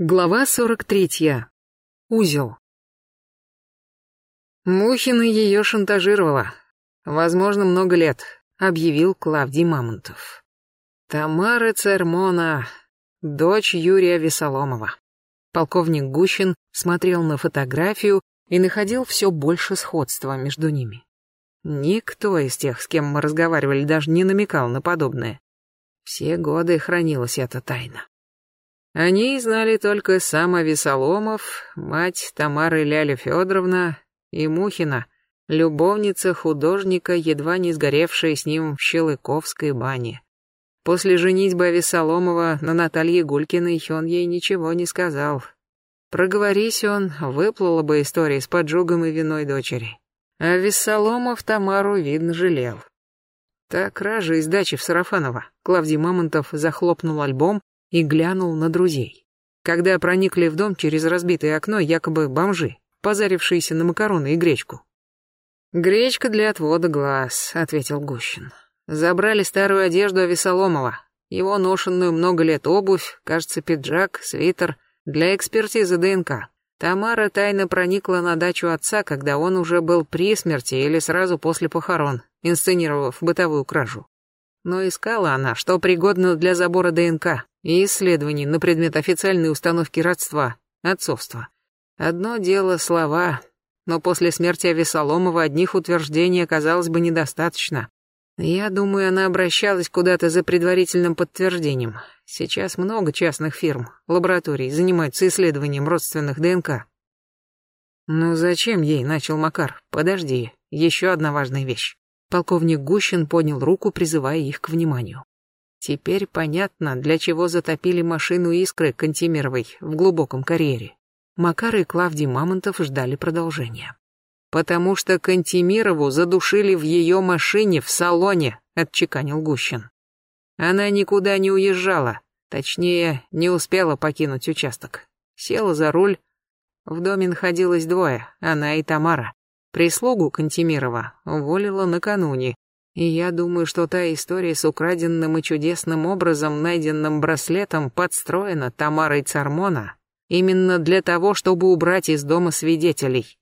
Глава 43. Узел. Мухина ее шантажировала. Возможно, много лет, объявил Клавдий Мамонтов. Тамара Цермона, дочь Юрия Весоломова. Полковник Гущин смотрел на фотографию и находил все больше сходства между ними. Никто из тех, с кем мы разговаривали, даже не намекал на подобное. Все годы хранилась эта тайна. Они знали только сама Весоломов, мать Тамары Ляля Федоровна и Мухина, любовница художника, едва не сгоревшая с ним в Щелыковской бане. После женитьбы Весоломова на Наталье Гулькиной он ей ничего не сказал. Проговорись он, выплыла бы история с поджогом и виной дочери. А Весоломов Тамару, видно, жалел. Так кража из дачи в Сарафаново. Клавдий Мамонтов захлопнул альбом и глянул на друзей. Когда проникли в дом через разбитое окно якобы бомжи, позарившиеся на макароны и гречку. «Гречка для отвода глаз», — ответил Гущин. «Забрали старую одежду Авесоломова, его ношенную много лет обувь, кажется, пиджак, свитер, для экспертизы ДНК. Тамара тайно проникла на дачу отца, когда он уже был при смерти или сразу после похорон, инсценировав бытовую кражу. Но искала она, что пригодно для забора ДНК, и исследований на предмет официальной установки родства, отцовства. Одно дело слова, но после смерти Авесоломова одних утверждений оказалось бы недостаточно. Я думаю, она обращалась куда-то за предварительным подтверждением. Сейчас много частных фирм, лабораторий занимаются исследованием родственных ДНК. «Ну зачем ей?» — начал Макар. «Подожди, еще одна важная вещь». Полковник Гущин поднял руку, призывая их к вниманию. Теперь понятно, для чего затопили машину Искры Кантемировой в глубоком карьере. Макар и Клавдий Мамонтов ждали продолжения. «Потому что Кантемирову задушили в ее машине в салоне», — отчеканил Гущин. Она никуда не уезжала, точнее, не успела покинуть участок. Села за руль. В доме находилось двое, она и Тамара. Прислугу Кантемирова уволила накануне, и я думаю, что та история с украденным и чудесным образом найденным браслетом подстроена Тамарой Цармона именно для того, чтобы убрать из дома свидетелей.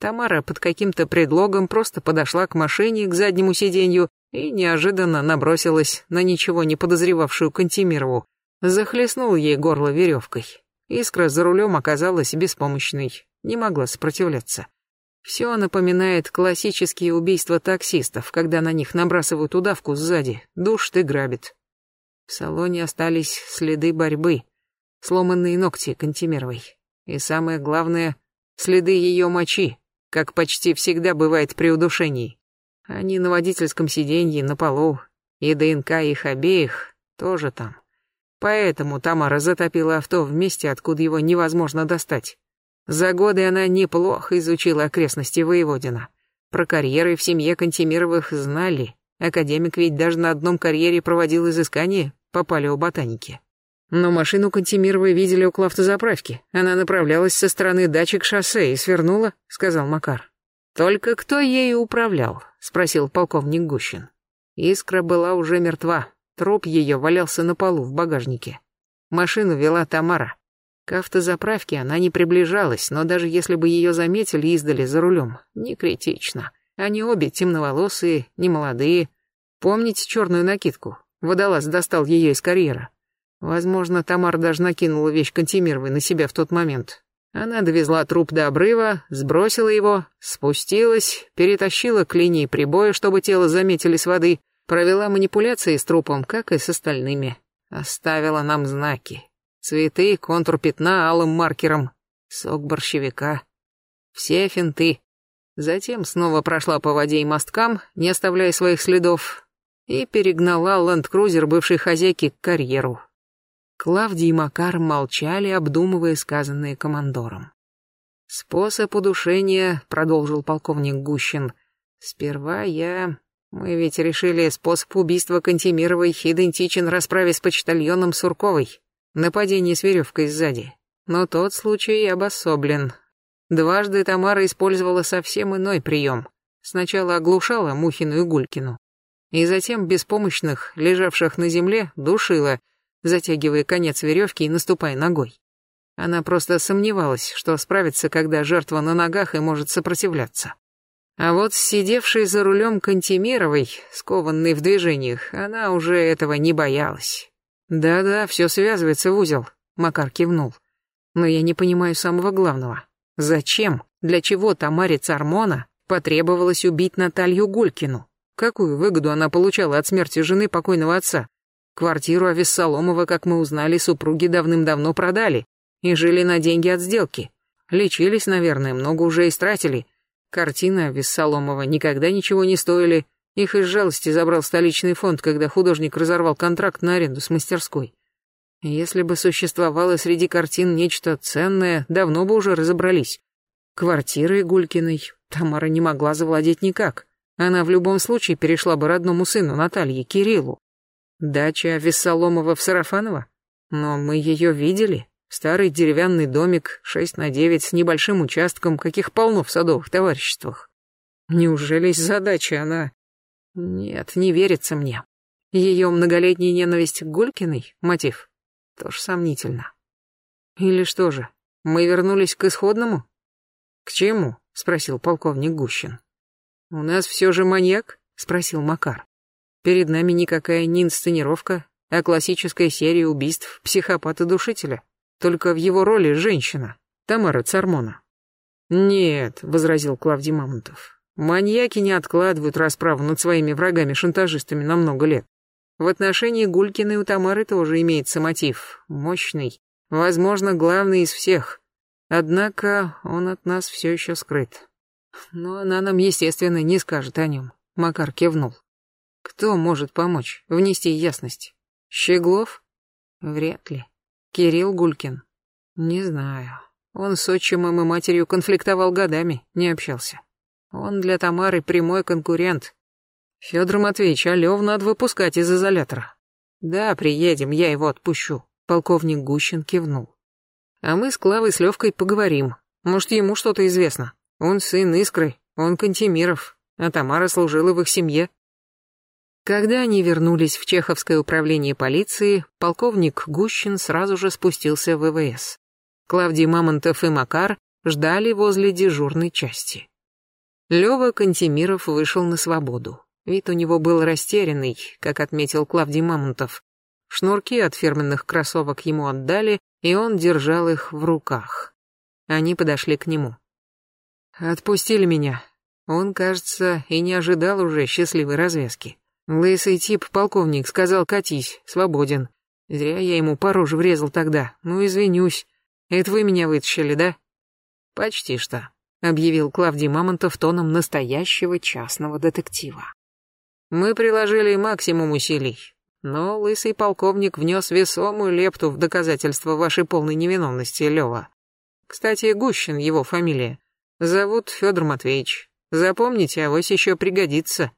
Тамара под каким-то предлогом просто подошла к машине, к заднему сиденью и неожиданно набросилась на ничего не подозревавшую Кантемирову, захлестнул ей горло веревкой. Искра за рулем оказалась беспомощной, не могла сопротивляться. Все напоминает классические убийства таксистов, когда на них набрасывают удавку сзади, душат и грабят. В салоне остались следы борьбы, сломанные ногти Кантемировой. И самое главное, следы ее мочи, как почти всегда бывает при удушении. Они на водительском сиденье, на полу, и ДНК их обеих тоже там. Поэтому Тамара затопила авто в месте, откуда его невозможно достать. За годы она неплохо изучила окрестности Воеводина. Про карьеры в семье Кантемировых знали. Академик ведь даже на одном карьере проводил изыскания по палеоботанике. Но машину Кантемировой видели около автозаправки. Она направлялась со стороны дачи к шоссе и свернула, сказал Макар. Только кто ею управлял? спросил полковник Гущин. Искра была уже мертва. Труп ее валялся на полу в багажнике. Машину вела Тамара. К автозаправке она не приближалась, но даже если бы ее заметили издали за рулем, не критично. Они обе темноволосые, немолодые. Помните черную накидку? Водолаз достал ее из карьера. Возможно, Тамар даже накинула вещь Кантемировой на себя в тот момент. Она довезла труп до обрыва, сбросила его, спустилась, перетащила к линии прибоя, чтобы тело заметили с воды, провела манипуляции с трупом, как и с остальными. Оставила нам знаки. Цветы, контур пятна алым маркером, сок борщевика. Все финты. Затем снова прошла по воде и мосткам, не оставляя своих следов, и перегнала ленд-крузер бывшей хозяйки к карьеру. Клавдий и Макар молчали, обдумывая сказанное командором. «Способ удушения», — продолжил полковник Гущин. «Сперва я... Мы ведь решили, способ убийства Кантемировой идентичен расправе с почтальоном Сурковой. Нападение с веревкой сзади. Но тот случай обособлен. Дважды Тамара использовала совсем иной прием. Сначала оглушала Мухину и Гулькину. И затем беспомощных, лежавших на земле, душила, затягивая конец веревки и наступая ногой. Она просто сомневалась, что справится, когда жертва на ногах и может сопротивляться. А вот сидевшей за рулем Кантемировой, скованной в движениях, она уже этого не боялась. «Да-да, все связывается в узел», — Макар кивнул. «Но я не понимаю самого главного. Зачем, для чего Тамаре Цармона потребовалось убить Наталью Гулькину? Какую выгоду она получала от смерти жены покойного отца? Квартиру Авессаломова, как мы узнали, супруги давным-давно продали и жили на деньги от сделки. Лечились, наверное, много уже истратили, Картины Виссаломова никогда ничего не стоили. Их из жалости забрал столичный фонд, когда художник разорвал контракт на аренду с мастерской. Если бы существовало среди картин нечто ценное, давно бы уже разобрались. Квартирой Гулькиной Тамара не могла завладеть никак. Она в любом случае перешла бы родному сыну Наталье, Кириллу. Дача Виссаломова в Сарафаново? Но мы ее видели. Старый деревянный домик, шесть на девять, с небольшим участком, каких полно в садовых товариществах. Неужели задача она... Нет, не верится мне. Ее многолетняя ненависть к Гулькиной — мотив? Тоже сомнительно. Или что же, мы вернулись к исходному? К чему? — спросил полковник Гущин. У нас все же маньяк? — спросил Макар. Перед нами никакая не инсценировка, а классическая серия убийств психопата-душителя. Только в его роли женщина, Тамара Цармона. «Нет», — возразил Клавдий Мамонтов, — «маньяки не откладывают расправу над своими врагами-шантажистами на много лет. В отношении Гулькиной у Тамары тоже имеется мотив, мощный, возможно, главный из всех. Однако он от нас все еще скрыт. Но она нам, естественно, не скажет о нем», — Макар кивнул. «Кто может помочь, внести ясность? Щеглов? Вряд ли. Кирилл Гулькин. Не знаю. Он с отчимом и матерью конфликтовал годами, не общался. Он для Тамары прямой конкурент. Федор Матвеевич, а Лев надо выпускать из изолятора. Да, приедем, я его отпущу. Полковник Гущин кивнул. А мы с Клавой с Левкой поговорим. Может, ему что-то известно. Он сын Искры, он Кантемиров, а Тамара служила в их семье. Когда они вернулись в Чеховское управление полиции, полковник Гущин сразу же спустился в ВВС. Клавдий Мамонтов и Макар ждали возле дежурной части. Лёва Кантемиров вышел на свободу. Вид у него был растерянный, как отметил Клавдий Мамонтов. Шнурки от фирменных кроссовок ему отдали, и он держал их в руках. Они подошли к нему. «Отпустили меня». Он, кажется, и не ожидал уже счастливой развязки. Лысый тип, полковник, сказал катись, свободен. Зря я ему по роже врезал тогда, ну извинюсь. Это вы меня вытащили, да? Почти что, объявил Клавдий Мамонтов тоном настоящего частного детектива. Мы приложили максимум усилий, но лысый полковник внес весомую лепту в доказательство вашей полной невиновности, Лева. Кстати, Гущин его фамилия. Зовут Федор Матвеевич. Запомните, авось еще пригодится.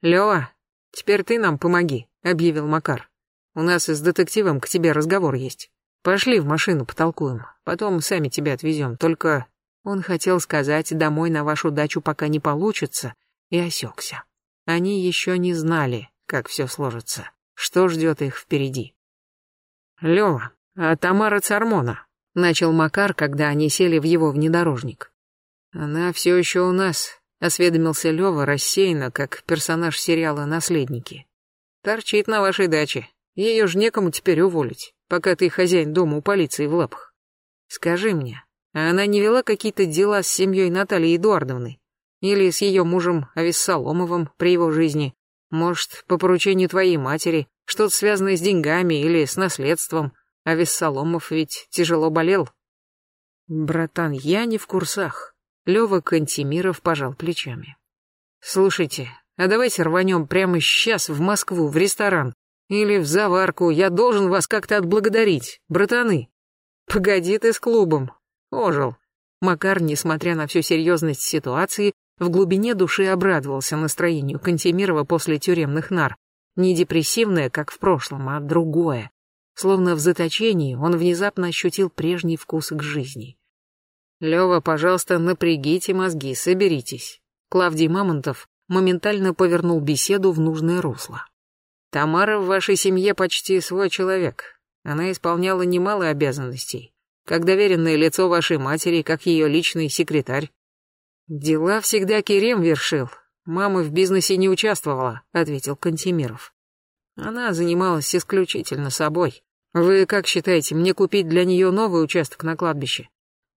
Лева, «Теперь ты нам помоги», — объявил Макар. «У нас с детективом к тебе разговор есть. Пошли в машину потолкуем, потом сами тебя отвезем. Только он хотел сказать, домой на вашу дачу пока не получится, и осекся. Они еще не знали, как все сложится, что ждет их впереди. Лева, а Тамара Цармона?» — начал Макар, когда они сели в его внедорожник. «Она все еще у нас, осведомился Лёва рассеянно, как персонаж сериала «Наследники». «Торчит на вашей даче. Ее ж некому теперь уволить, пока ты хозяин дома у полиции в лапах. Скажи мне, а она не вела какие-то дела с семьей Натальи Эдуардовны? Или с ее мужем Авессаломовым при его жизни? Может, по поручению твоей матери, что-то связанное с деньгами или с наследством? Авессаломов ведь тяжело болел». «Братан, я не в курсах. Лёва Кантемиров пожал плечами. «Слушайте, а давайте рванем прямо сейчас в Москву, в ресторан. Или в заварку, я должен вас как-то отблагодарить, братаны». «Погоди ты с клубом». Ожил. Макар, несмотря на всю серьезность ситуации, в глубине души обрадовался настроению Кантемирова после тюремных нар. Не депрессивное, как в прошлом, а другое. Словно в заточении он внезапно ощутил прежний вкус к жизни. Лёва, пожалуйста, напрягите мозги, соберитесь. Клавдий Мамонтов моментально повернул беседу в нужное русло. Тамара в вашей семье почти свой человек. Она исполняла немало обязанностей. Как доверенное лицо вашей матери, как ее личный секретарь. Дела всегда Керем вершил. Мама в бизнесе не участвовала, ответил Кантемиров. Она занималась исключительно собой. Вы как считаете, мне купить для нее новый участок на кладбище?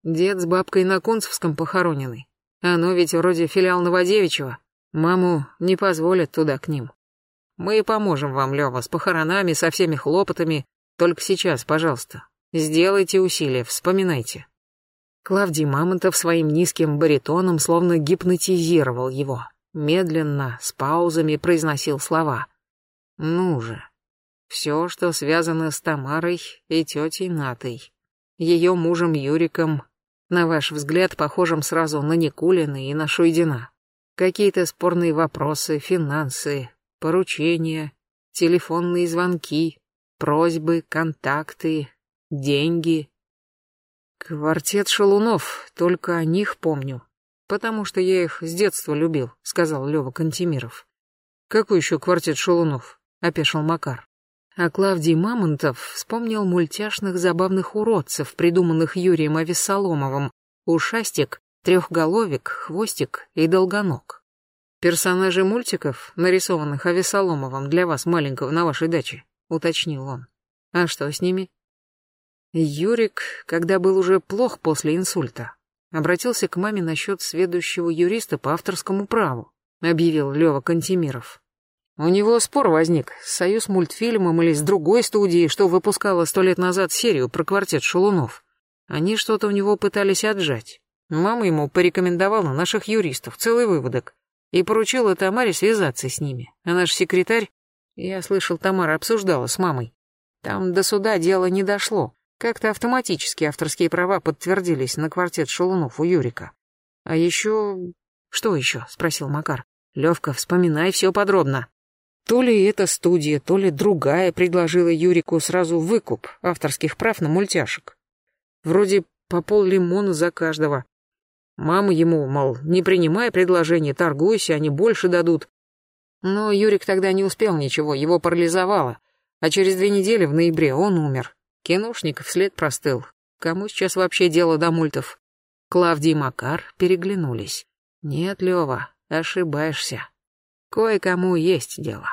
Дед с бабкой на Кунцевском похоронены. Оно ведь вроде филиал Новодевичьего. Маму не позволят туда к ним. Мы поможем вам, Лёва, с похоронами, со всеми хлопотами. Только сейчас, пожалуйста, сделайте усилия, вспоминайте. Клавдий Мамонтов своим низким баритоном словно гипнотизировал его. Медленно, с паузами произносил слова. «Ну же, все, что связано с Тамарой и тетей Натой, ее мужем Юриком, на ваш взгляд, похожим сразу на Никулина и на Шуйдина. Какие-то спорные вопросы, финансы, поручения, телефонные звонки, просьбы, контакты, деньги. Квартет шалунов, только о них помню, потому что я их с детства любил, сказал Лёва Кантемиров. Какой еще квартет шалунов? опешил Макар. А Клавдий Мамонтов вспомнил мультяшных забавных уродцев, придуманных Юрием Авессаломовым. Ушастик, трехголовик, хвостик и долгоног. Персонажи мультиков, нарисованных Авесоломовым для вас маленького на вашей даче, уточнил он. А что с ними? Юрик, когда был уже плох после инсульта, обратился к маме насчет сведущего юриста по авторскому праву, объявил Лёва Кантемиров. У него спор возник с Союз мультфильмом или с другой студией, что выпускала сто лет назад серию про квартет шалунов. Они что-то у него пытались отжать. Мама ему порекомендовала наших юристов, целый выводок, и поручила Тамаре связаться с ними. А наш секретарь, я слышал, Тамара обсуждала с мамой. Там до суда дело не дошло. Как-то автоматически авторские права подтвердились на квартет шалунов у Юрика. А еще... Что еще? Спросил Макар. Левка, вспоминай все подробно. То ли эта студия, то ли другая предложила Юрику сразу выкуп авторских прав на мультяшек. Вроде по пол лимона за каждого. Мама ему, мол, не принимай предложение, торгуйся, они больше дадут. Но Юрик тогда не успел ничего, его парализовало. А через две недели в ноябре он умер. Киношник вслед простыл. Кому сейчас вообще дело до мультов? Клавдий и Макар переглянулись. Нет, Лёва, ошибаешься. Кое-кому есть дело.